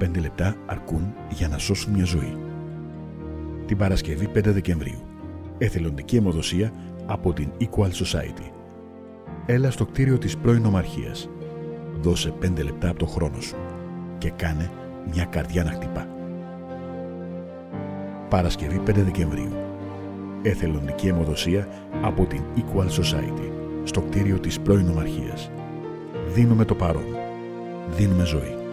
5 λεπτά αρκούν για να σώσουν μια ζωή. Την Παρασκευή 5 Δεκεμβρίου. Εθελοντική αιμοδοσία από την Equal Society. Έλα στο κτίριο της πρώην ομαρχίας. Δώσε 5 λεπτά από το χρόνο σου και κάνε μια καρδιά να χτυπά. Παρασκευή 5 Δεκεμβρίου. Εθελοντική αιμοδοσία από την Equal Society στο κτίριο της πρώην ομαρχίας. Δίνουμε το παρόν. Δίνουμε ζωή.